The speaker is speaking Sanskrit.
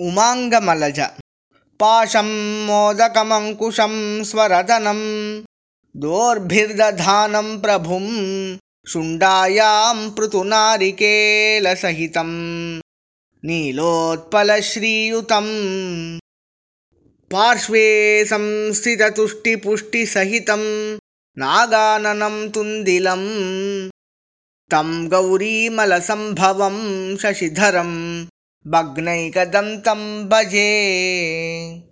उमाङ्गमलज। पाशं मोदकमङ्कुशं स्वरदनं। दोर्भिर्दधानं प्रभुं शुण्डायां पृतुनारिकेलसहितं नीलोत्पलश्रीयुतं। पार्श्वे संस्थिततुष्टिपुष्टिसहितं। नागाननं तुन्दिलं। तं गौरीमलसम्भवं शशिधरं भग्नैकदन्तं भजे।